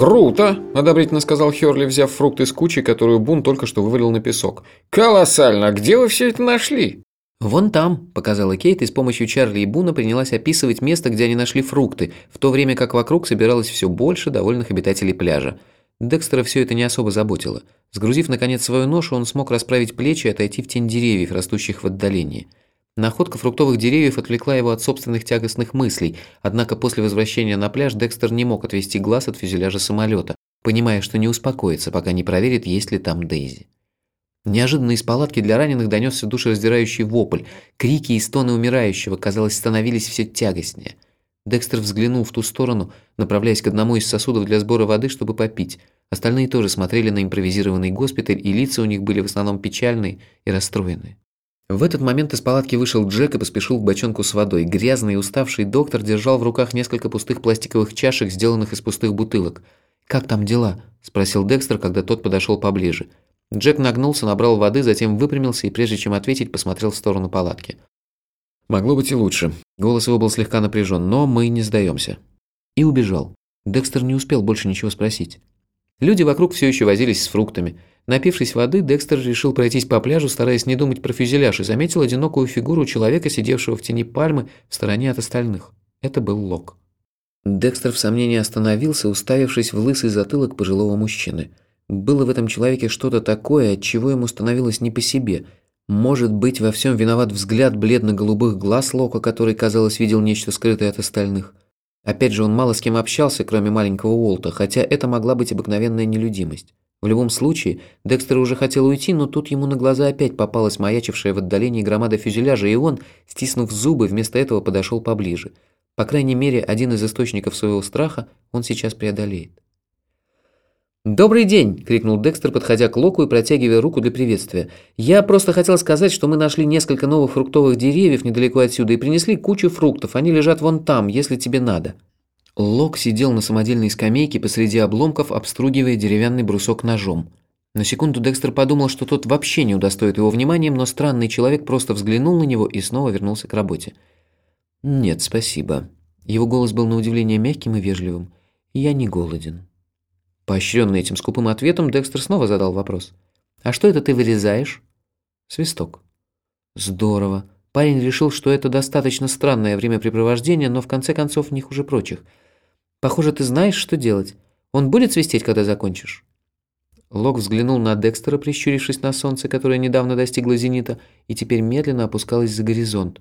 «Круто!» – одобрительно сказал Херли, взяв фрукт из кучи, которую Бун только что вывалил на песок. «Колоссально! Где вы все это нашли?» «Вон там», – показала Кейт и с помощью Чарли и Буна принялась описывать место, где они нашли фрукты, в то время как вокруг собиралось все больше довольных обитателей пляжа. Декстера все это не особо заботило. Сгрузив, наконец, свою ношу, он смог расправить плечи и отойти в тень деревьев, растущих в отдалении. Находка фруктовых деревьев отвлекла его от собственных тягостных мыслей, однако после возвращения на пляж Декстер не мог отвести глаз от фюзеляжа самолета, понимая, что не успокоится, пока не проверит, есть ли там Дейзи. Неожиданно из палатки для раненых донесся душераздирающий вопль. Крики и стоны умирающего, казалось, становились все тягостнее. Декстер взглянул в ту сторону, направляясь к одному из сосудов для сбора воды, чтобы попить. Остальные тоже смотрели на импровизированный госпиталь, и лица у них были в основном печальные и расстроенные. В этот момент из палатки вышел Джек и поспешил к бочонку с водой. Грязный и уставший доктор держал в руках несколько пустых пластиковых чашек, сделанных из пустых бутылок. «Как там дела?» – спросил Декстер, когда тот подошел поближе. Джек нагнулся, набрал воды, затем выпрямился и, прежде чем ответить, посмотрел в сторону палатки. «Могло быть и лучше». Голос его был слегка напряжен, но мы не сдаемся. И убежал. Декстер не успел больше ничего спросить. Люди вокруг все еще возились с фруктами – Напившись воды, Декстер решил пройтись по пляжу, стараясь не думать про фюзеляж, и заметил одинокую фигуру человека, сидевшего в тени пальмы в стороне от остальных. Это был Лок. Декстер в сомнении остановился, уставившись в лысый затылок пожилого мужчины. Было в этом человеке что-то такое, от чего ему становилось не по себе. Может быть, во всем виноват взгляд бледно-голубых глаз Лока, который, казалось, видел нечто скрытое от остальных. Опять же, он мало с кем общался, кроме маленького Уолта, хотя это могла быть обыкновенная нелюдимость. В любом случае, Декстер уже хотел уйти, но тут ему на глаза опять попалась маячившая в отдалении громада фюзеляжа, и он, стиснув зубы, вместо этого подошел поближе. По крайней мере, один из источников своего страха он сейчас преодолеет. «Добрый день!» – крикнул Декстер, подходя к Локу и протягивая руку для приветствия. «Я просто хотел сказать, что мы нашли несколько новых фруктовых деревьев недалеко отсюда и принесли кучу фруктов. Они лежат вон там, если тебе надо». Лок сидел на самодельной скамейке посреди обломков, обстругивая деревянный брусок ножом. На секунду Декстер подумал, что тот вообще не удостоит его вниманием, но странный человек просто взглянул на него и снова вернулся к работе. «Нет, спасибо». Его голос был на удивление мягким и вежливым. «Я не голоден». Поощренный этим скупым ответом, Декстер снова задал вопрос. «А что это ты вырезаешь?» «Свисток». «Здорово. Парень решил, что это достаточно странное времяпрепровождение, но в конце концов не хуже прочих. Похоже, ты знаешь, что делать. Он будет свистеть, когда закончишь?» Лок взглянул на Декстера, прищурившись на солнце, которое недавно достигло зенита, и теперь медленно опускалось за горизонт.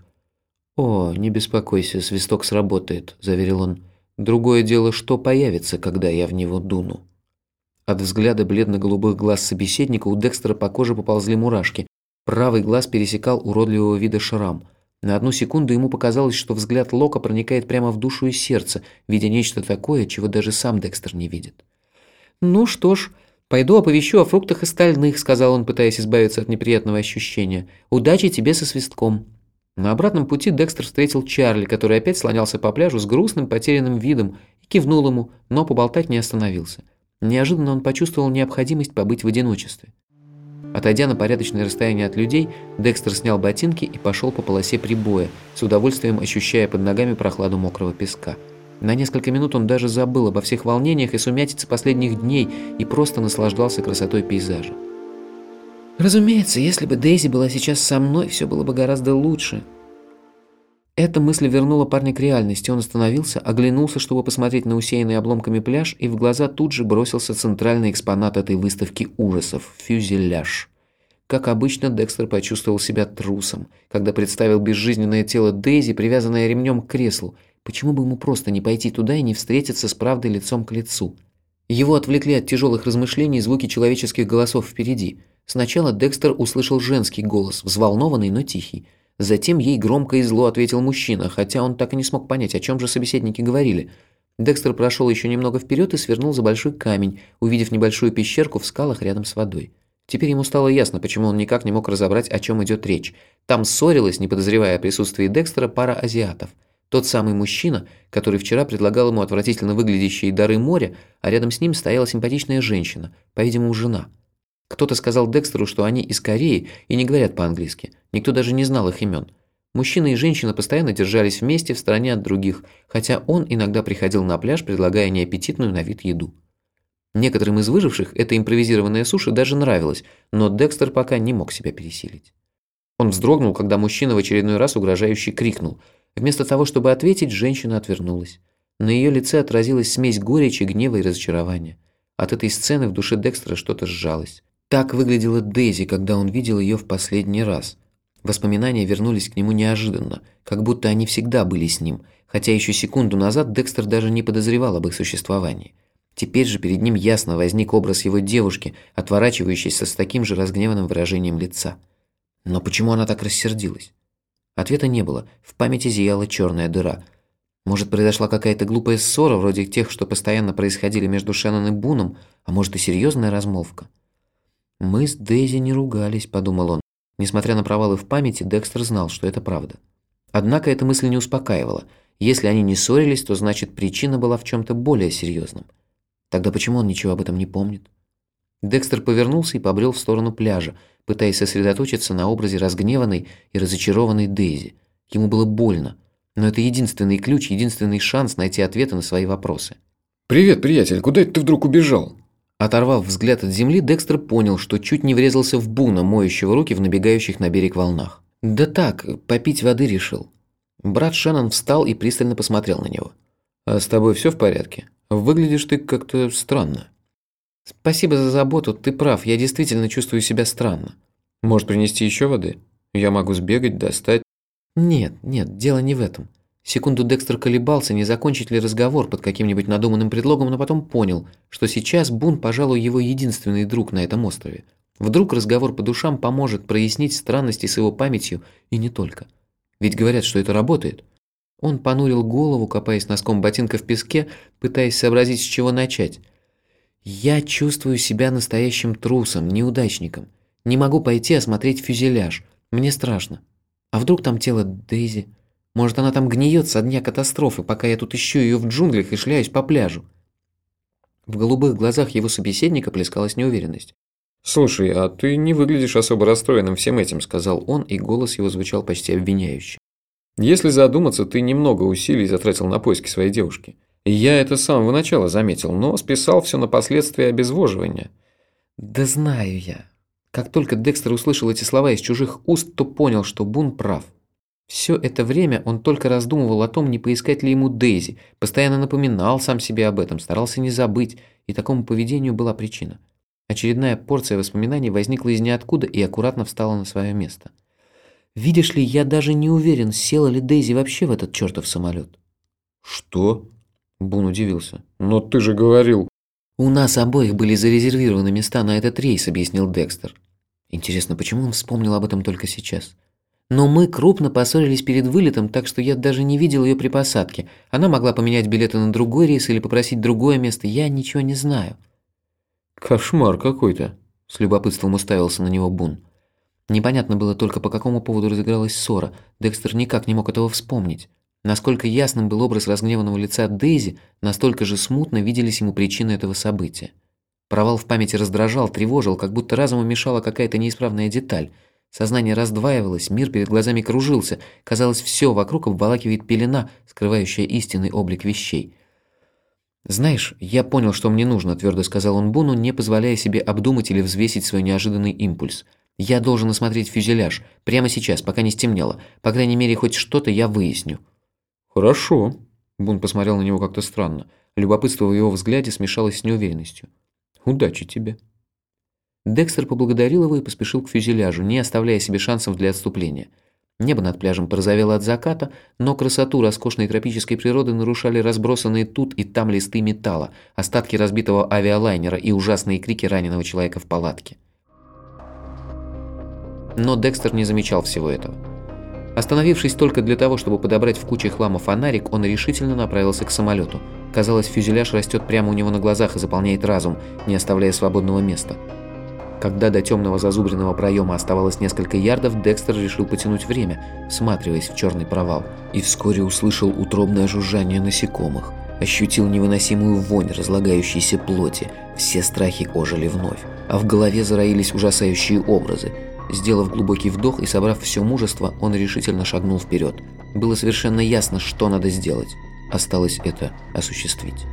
«О, не беспокойся, свисток сработает», – заверил он. «Другое дело, что появится, когда я в него дуну». От взгляда бледно-голубых глаз собеседника у Декстера по коже поползли мурашки. Правый глаз пересекал уродливого вида шрам. На одну секунду ему показалось, что взгляд Лока проникает прямо в душу и сердце, видя нечто такое, чего даже сам Декстер не видит. «Ну что ж, пойду оповещу о фруктах остальных», — сказал он, пытаясь избавиться от неприятного ощущения. «Удачи тебе со свистком». На обратном пути Декстер встретил Чарли, который опять слонялся по пляжу с грустным, потерянным видом, и кивнул ему, но поболтать не остановился. Неожиданно он почувствовал необходимость побыть в одиночестве. Отойдя на порядочное расстояние от людей, Декстер снял ботинки и пошел по полосе прибоя, с удовольствием ощущая под ногами прохладу мокрого песка. На несколько минут он даже забыл обо всех волнениях и сумятице последних дней и просто наслаждался красотой пейзажа. «Разумеется, если бы Дейзи была сейчас со мной, все было бы гораздо лучше», эта мысль вернула парня к реальности. Он остановился, оглянулся, чтобы посмотреть на усеянный обломками пляж, и в глаза тут же бросился центральный экспонат этой выставки ужасов – фюзеляж. Как обычно, Декстер почувствовал себя трусом, когда представил безжизненное тело Дейзи, привязанное ремнем к креслу. Почему бы ему просто не пойти туда и не встретиться с правдой лицом к лицу? Его отвлекли от тяжелых размышлений звуки человеческих голосов впереди. Сначала Декстер услышал женский голос, взволнованный, но тихий – Затем ей громко и зло ответил мужчина, хотя он так и не смог понять, о чем же собеседники говорили. Декстер прошел еще немного вперед и свернул за большой камень, увидев небольшую пещерку в скалах рядом с водой. Теперь ему стало ясно, почему он никак не мог разобрать, о чем идет речь. Там ссорилась, не подозревая о присутствии Декстера, пара азиатов. Тот самый мужчина, который вчера предлагал ему отвратительно выглядящие дары моря, а рядом с ним стояла симпатичная женщина, по-видимому, жена – кто-то сказал Декстеру, что они из Кореи и не говорят по-английски. Никто даже не знал их имен. Мужчина и женщина постоянно держались вместе в стороне от других, хотя он иногда приходил на пляж, предлагая неаппетитную на вид еду. Некоторым из выживших эта импровизированная суша даже нравилась, но Декстер пока не мог себя пересилить. Он вздрогнул, когда мужчина в очередной раз угрожающе крикнул. Вместо того, чтобы ответить, женщина отвернулась. На ее лице отразилась смесь горечи, гнева и разочарования. От этой сцены в душе Декстера что-то сжалось. Так выглядела Дейзи, когда он видел ее в последний раз. Воспоминания вернулись к нему неожиданно, как будто они всегда были с ним, хотя еще секунду назад Декстер даже не подозревал об их существовании. Теперь же перед ним ясно возник образ его девушки, отворачивающейся с таким же разгневанным выражением лица. Но почему она так рассердилась? Ответа не было, в памяти зияла черная дыра. Может, произошла какая-то глупая ссора, вроде тех, что постоянно происходили между Шеннон и Буном, а может и серьезная размолвка? «Мы с Дейзи не ругались», – подумал он. Несмотря на провалы в памяти, Декстер знал, что это правда. Однако эта мысль не успокаивала. Если они не ссорились, то значит причина была в чем-то более серьезном. Тогда почему он ничего об этом не помнит? Декстер повернулся и побрел в сторону пляжа, пытаясь сосредоточиться на образе разгневанной и разочарованной Дейзи. Ему было больно, но это единственный ключ, единственный шанс найти ответы на свои вопросы. «Привет, приятель, куда это ты вдруг убежал?» Оторвав взгляд от земли, Декстер понял, что чуть не врезался в Буна, моющего руки в набегающих на берег волнах. «Да так, попить воды решил». Брат Шеннон встал и пристально посмотрел на него. «А с тобой все в порядке? Выглядишь ты как-то странно». «Спасибо за заботу, ты прав, я действительно чувствую себя странно». «Может, принести еще воды? Я могу сбегать, достать». «Нет, нет, дело не в этом. Секунду Декстер колебался, не закончить ли разговор под каким-нибудь надуманным предлогом, но потом понял, что сейчас Бун, пожалуй, его единственный друг на этом острове. Вдруг разговор по душам поможет прояснить странности с его памятью и не только. Ведь говорят, что это работает. Он понурил голову, копаясь носком ботинка в песке, пытаясь сообразить, с чего начать. «Я чувствую себя настоящим трусом, неудачником. Не могу пойти осмотреть фюзеляж. Мне страшно. А вдруг там тело Дейзи?» Может, она там гниет со дня катастрофы, пока я тут ищу ее в джунглях и шляюсь по пляжу. В голубых глазах его собеседника плескалась неуверенность. «Слушай, а ты не выглядишь особо расстроенным всем этим», – сказал он, и голос его звучал почти обвиняюще. «Если задуматься, ты немного усилий затратил на поиски своей девушки. Я это с самого начала заметил, но списал все на последствия обезвоживания». «Да знаю я». Как только Декстер услышал эти слова из чужих уст, то понял, что Бун прав. Все это время он только раздумывал о том, не поискать ли ему Дейзи, постоянно напоминал сам себе об этом, старался не забыть, и такому поведению была причина. Очередная порция воспоминаний возникла из ниоткуда и аккуратно встала на свое место. «Видишь ли, я даже не уверен, села ли Дейзи вообще в этот чертов самолет». «Что?» Бун удивился. «Но ты же говорил...» «У нас обоих были зарезервированы места на этот рейс», — объяснил Декстер. Интересно, почему он вспомнил об этом только сейчас? Но мы крупно поссорились перед вылетом, так что я даже не видел ее при посадке. Она могла поменять билеты на другой рейс или попросить другое место, я ничего не знаю». «Кошмар какой-то», – с любопытством уставился на него Бун. Непонятно было только, по какому поводу разыгралась ссора. Декстер никак не мог этого вспомнить. Насколько ясным был образ разгневанного лица Дейзи, настолько же смутно виделись ему причины этого события. Провал в памяти раздражал, тревожил, как будто разуму мешала какая-то неисправная деталь – Сознание раздваивалось, мир перед глазами кружился. Казалось, все вокруг обволакивает пелена, скрывающая истинный облик вещей. «Знаешь, я понял, что мне нужно», – твердо сказал он Буну, не позволяя себе обдумать или взвесить свой неожиданный импульс. «Я должен осмотреть фюзеляж. Прямо сейчас, пока не стемнело. По крайней мере, хоть что-то я выясню». «Хорошо». Бун посмотрел на него как-то странно. Любопытство в его взгляде смешалось с неуверенностью. «Удачи тебе». Декстер поблагодарил его и поспешил к фюзеляжу, не оставляя себе шансов для отступления. Небо над пляжем порозовело от заката, но красоту роскошной тропической природы нарушали разбросанные тут и там листы металла, остатки разбитого авиалайнера и ужасные крики раненого человека в палатке. Но Декстер не замечал всего этого. Остановившись только для того, чтобы подобрать в куче хлама фонарик, он решительно направился к самолету. Казалось, фюзеляж растет прямо у него на глазах и заполняет разум, не оставляя свободного места. Когда до темного зазубренного проема оставалось несколько ярдов, Декстер решил потянуть время, всматриваясь в черный провал, и вскоре услышал утробное жужжание насекомых, ощутил невыносимую вонь разлагающейся плоти, все страхи ожили вновь, а в голове зароились ужасающие образы. Сделав глубокий вдох и собрав все мужество, он решительно шагнул вперед. Было совершенно ясно, что надо сделать. Осталось это осуществить.